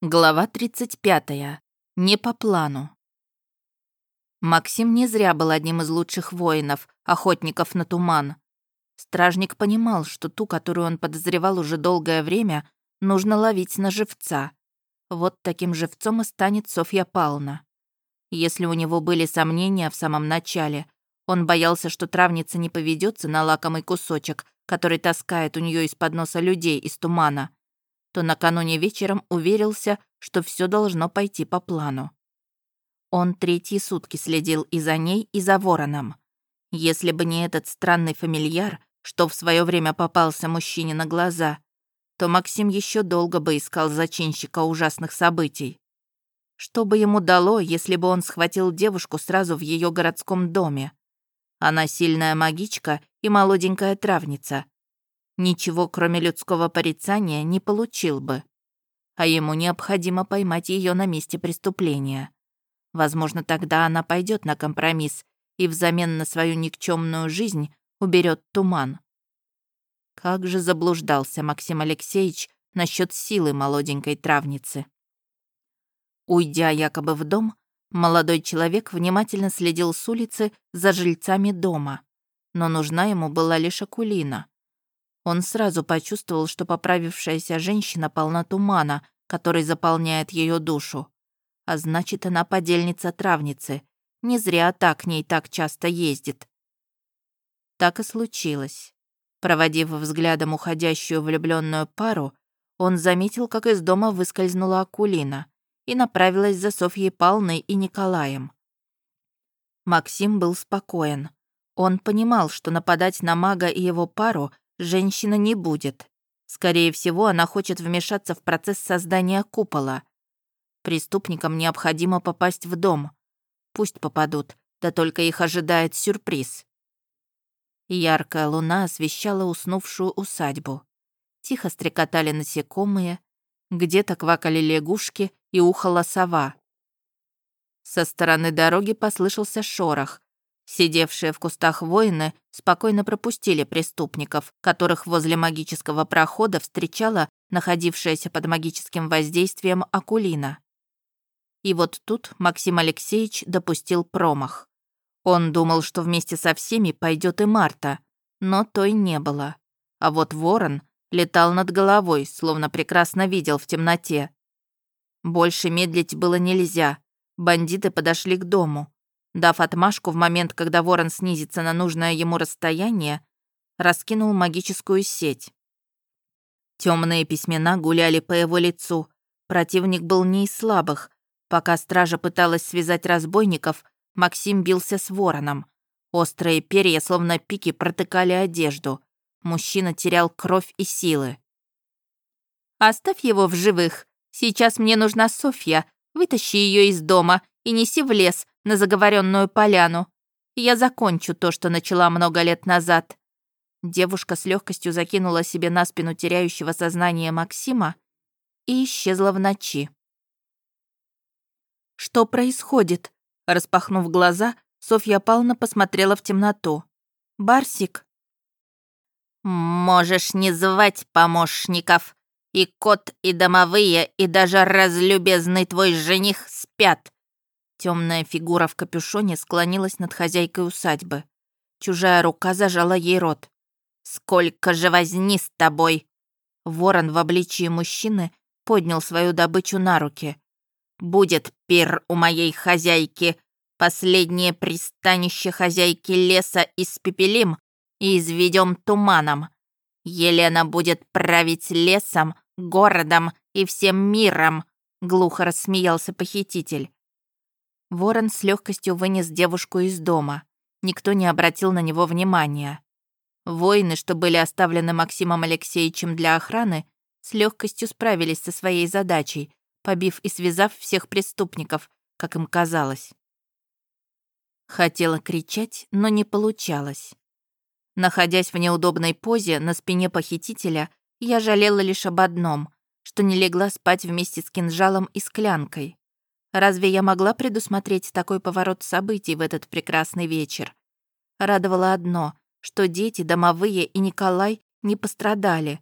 Глава 35. Не по плану. Максим не зря был одним из лучших воинов, охотников на туман. Стражник понимал, что ту, которую он подозревал уже долгое время, нужно ловить на живца. Вот таким живцом и станет Софья Павловна. Если у него были сомнения в самом начале, он боялся, что травница не поведется на лакомый кусочек, который таскает у нее из-под носа людей из тумана, то накануне вечером уверился, что все должно пойти по плану. Он третьи сутки следил и за ней, и за вороном. Если бы не этот странный фамильяр, что в свое время попался мужчине на глаза, то Максим еще долго бы искал зачинщика ужасных событий. Что бы ему дало, если бы он схватил девушку сразу в ее городском доме? Она сильная магичка и молоденькая травница, ничего, кроме людского порицания, не получил бы. А ему необходимо поймать ее на месте преступления. Возможно, тогда она пойдет на компромисс и взамен на свою никчемную жизнь уберет туман. Как же заблуждался Максим Алексеевич насчет силы молоденькой травницы. Уйдя якобы в дом, молодой человек внимательно следил с улицы за жильцами дома, но нужна ему была лишь Акулина. Он сразу почувствовал, что поправившаяся женщина полна тумана, который заполняет ее душу. А значит, она подельница травницы. Не зря так к ней так часто ездит. Так и случилось. Проводив взглядом уходящую влюбленную пару, он заметил, как из дома выскользнула Акулина и направилась за Софьей Палной и Николаем. Максим был спокоен. Он понимал, что нападать на мага и его пару женщина не будет. Скорее всего, она хочет вмешаться в процесс создания купола. Преступникам необходимо попасть в дом. Пусть попадут, да только их ожидает сюрприз. Яркая луна освещала уснувшую усадьбу. Тихо стрекотали насекомые, где-то квакали лягушки и ухала сова. Со стороны дороги послышался шорох, Сидевшие в кустах воины спокойно пропустили преступников, которых возле магического прохода встречала находившаяся под магическим воздействием Акулина. И вот тут Максим Алексеевич допустил промах. Он думал, что вместе со всеми пойдет и Марта, но той не было. А вот ворон летал над головой, словно прекрасно видел в темноте. Больше медлить было нельзя. Бандиты подошли к дому. Дав отмашку в момент, когда ворон снизится на нужное ему расстояние, раскинул магическую сеть. Темные письмена гуляли по его лицу. Противник был не из слабых. Пока стража пыталась связать разбойников, Максим бился с вороном. Острые перья, словно пики, протыкали одежду. Мужчина терял кровь и силы. «Оставь его в живых. Сейчас мне нужна Софья. Вытащи ее из дома и неси в лес, на заговоренную поляну. Я закончу то, что начала много лет назад». Девушка с легкостью закинула себе на спину теряющего сознание Максима и исчезла в ночи. «Что происходит?» Распахнув глаза, Софья Павловна посмотрела в темноту. «Барсик?» «Можешь не звать помощников. И кот, и домовые, и даже разлюбезный твой жених спят. Темная фигура в капюшоне склонилась над хозяйкой усадьбы. Чужая рука зажала ей рот. «Сколько же возни с тобой!» Ворон в обличии мужчины поднял свою добычу на руки. «Будет пир у моей хозяйки. Последнее пристанище хозяйки леса испепелим и изведем туманом. Елена будет править лесом, городом и всем миром», — глухо рассмеялся похититель. Ворон с легкостью вынес девушку из дома. Никто не обратил на него внимания. Воины, что были оставлены Максимом Алексеевичем для охраны, с легкостью справились со своей задачей, побив и связав всех преступников, как им казалось. Хотела кричать, но не получалось. Находясь в неудобной позе на спине похитителя, я жалела лишь об одном, что не легла спать вместе с кинжалом и склянкой. Разве я могла предусмотреть такой поворот событий в этот прекрасный вечер? Радовало одно, что дети, домовые и Николай не пострадали.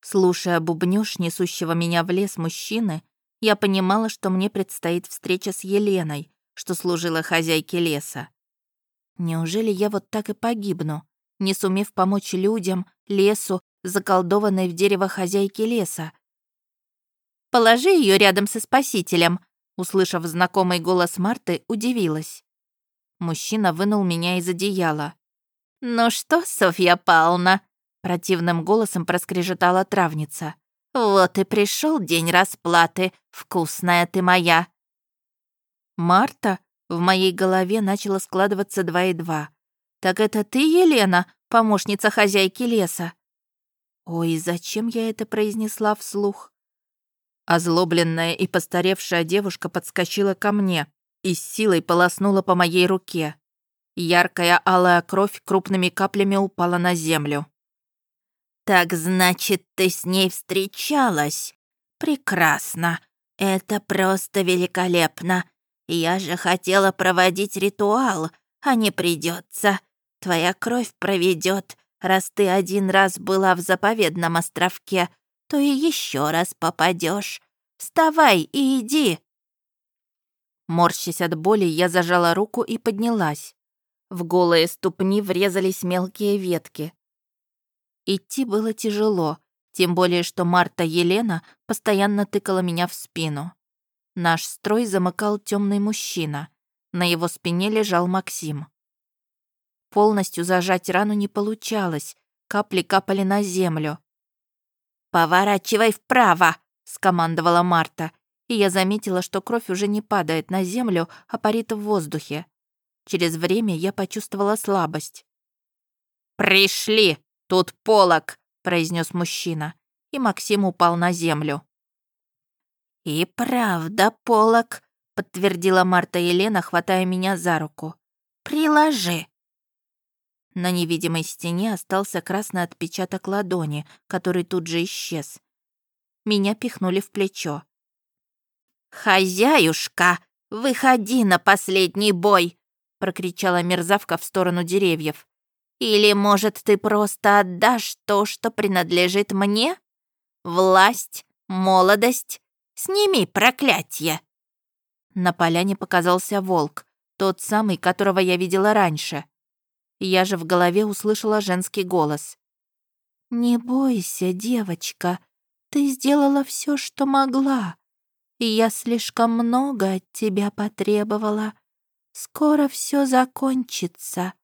Слушая бубнёж несущего меня в лес мужчины, я понимала, что мне предстоит встреча с Еленой, что служила хозяйке леса. Неужели я вот так и погибну, не сумев помочь людям, лесу, заколдованной в дерево хозяйки леса? «Положи ее рядом со спасителем», услышав знакомый голос Марты, удивилась. Мужчина вынул меня из одеяла. «Ну что, Софья Павловна?» Противным голосом проскрежетала травница. «Вот и пришел день расплаты, вкусная ты моя!» «Марта?» В моей голове начало складываться два и два. «Так это ты, Елена, помощница хозяйки леса?» Ой, зачем я это произнесла вслух? Озлобленная и постаревшая девушка подскочила ко мне и с силой полоснула по моей руке. Яркая алая кровь крупными каплями упала на землю. «Так значит, ты с ней встречалась? Прекрасно. Это просто великолепно. Я же хотела проводить ритуал, а не придется. Твоя кровь проведет. Раз ты один раз была в заповедном островке, то и еще раз попадешь. Вставай и иди!» Морщась от боли, я зажала руку и поднялась. В голые ступни врезались мелкие ветки. Идти было тяжело, тем более что Марта Елена постоянно тыкала меня в спину. Наш строй замыкал темный мужчина. На его спине лежал Максим. Полностью зажать рану не получалось, капли капали на землю. «Поворачивай вправо!» — скомандовала Марта, и я заметила, что кровь уже не падает на землю, а парит в воздухе. Через время я почувствовала слабость. «Пришли!» «Тут полок!» — произнес мужчина, и Максим упал на землю. «И правда полок!» — подтвердила Марта Елена, хватая меня за руку. «Приложи!» На невидимой стене остался красный отпечаток ладони, который тут же исчез. Меня пихнули в плечо. «Хозяюшка, выходи на последний бой!» — прокричала мерзавка в сторону деревьев. Или, может, ты просто отдашь то, что принадлежит мне? Власть, молодость, сними проклятие!» На поляне показался волк, тот самый, которого я видела раньше. Я же в голове услышала женский голос. «Не бойся, девочка, ты сделала все, что могла, я слишком много от тебя потребовала. Скоро все закончится.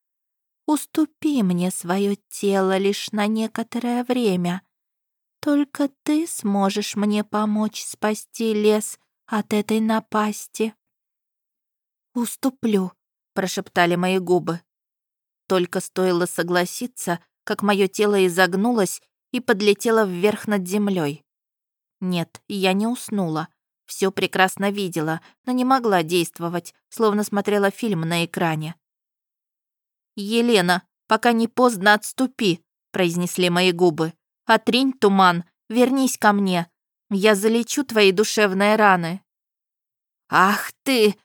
Уступи мне свое тело лишь на некоторое время. Только ты сможешь мне помочь спасти лес от этой напасти». «Уступлю», — прошептали мои губы. Только стоило согласиться, как мое тело изогнулось и подлетело вверх над землей. Нет, я не уснула. Все прекрасно видела, но не могла действовать, словно смотрела фильм на экране. «Елена, пока не поздно отступи», — произнесли мои губы. «Отринь туман, вернись ко мне. Я залечу твои душевные раны». «Ах ты!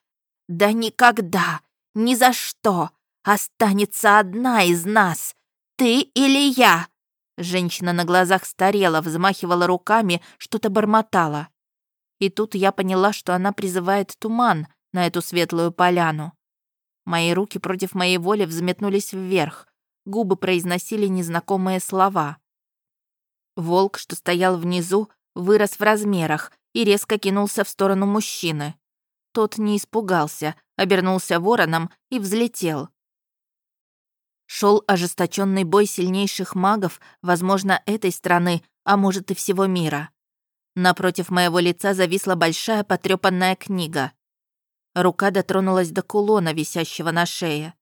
Да никогда! Ни за что! Останется одна из нас! Ты или я!» Женщина на глазах старела, взмахивала руками, что-то бормотала. И тут я поняла, что она призывает туман на эту светлую поляну. Мои руки против моей воли взметнулись вверх. Губы произносили незнакомые слова. Волк, что стоял внизу, вырос в размерах и резко кинулся в сторону мужчины. Тот не испугался, обернулся вороном и взлетел. Шел ожесточенный бой сильнейших магов, возможно, этой страны, а может и всего мира. Напротив моего лица зависла большая потрепанная книга. Рука дотронулась до кулона, висящего на шее.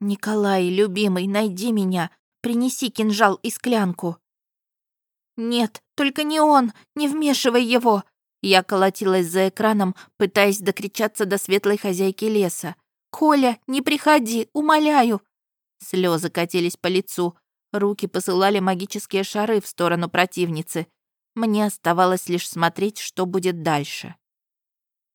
«Николай, любимый, найди меня. Принеси кинжал и склянку». «Нет, только не он, не вмешивай его!» Я колотилась за экраном, пытаясь докричаться до светлой хозяйки леса. «Коля, не приходи, умоляю!» Слезы катились по лицу, руки посылали магические шары в сторону противницы. Мне оставалось лишь смотреть, что будет дальше.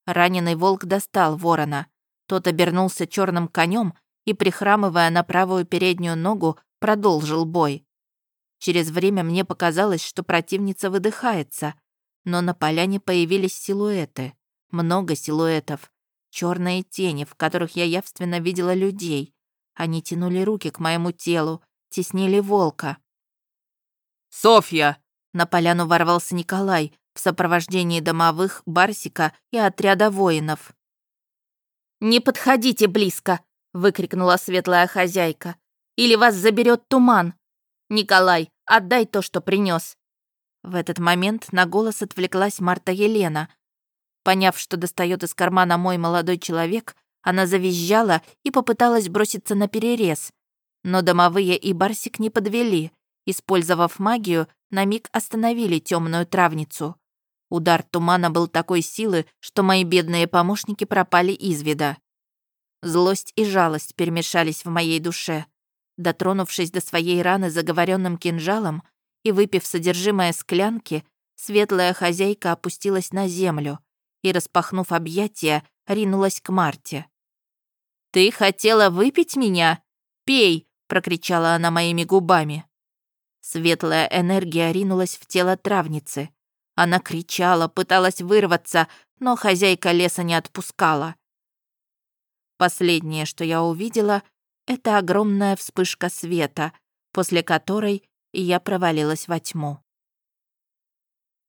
Раненый волк достал ворона. Тот обернулся черным конем и, прихрамывая на правую переднюю ногу, продолжил бой. Через время мне показалось, что противница выдыхается, но на поляне появились силуэты. Много силуэтов. черные тени, в которых я явственно видела людей. Они тянули руки к моему телу, теснили волка. «Софья!» На поляну ворвался Николай в сопровождении домовых, Барсика и отряда воинов. «Не подходите близко!» — выкрикнула светлая хозяйка. «Или вас заберет туман! Николай, отдай то, что принес. В этот момент на голос отвлеклась Марта Елена. Поняв, что достает из кармана мой молодой человек, она завизжала и попыталась броситься на перерез. Но домовые и Барсик не подвели. Использовав магию, на миг остановили темную травницу. Удар тумана был такой силы, что мои бедные помощники пропали из вида. Злость и жалость перемешались в моей душе. Дотронувшись до своей раны заговоренным кинжалом и выпив содержимое склянки, светлая хозяйка опустилась на землю и, распахнув объятия, ринулась к Марте. «Ты хотела выпить меня? Пей!» — прокричала она моими губами. Светлая энергия ринулась в тело травницы. Она кричала, пыталась вырваться, но хозяйка леса не отпускала. Последнее, что я увидела, это огромная вспышка света, после которой я провалилась во тьму.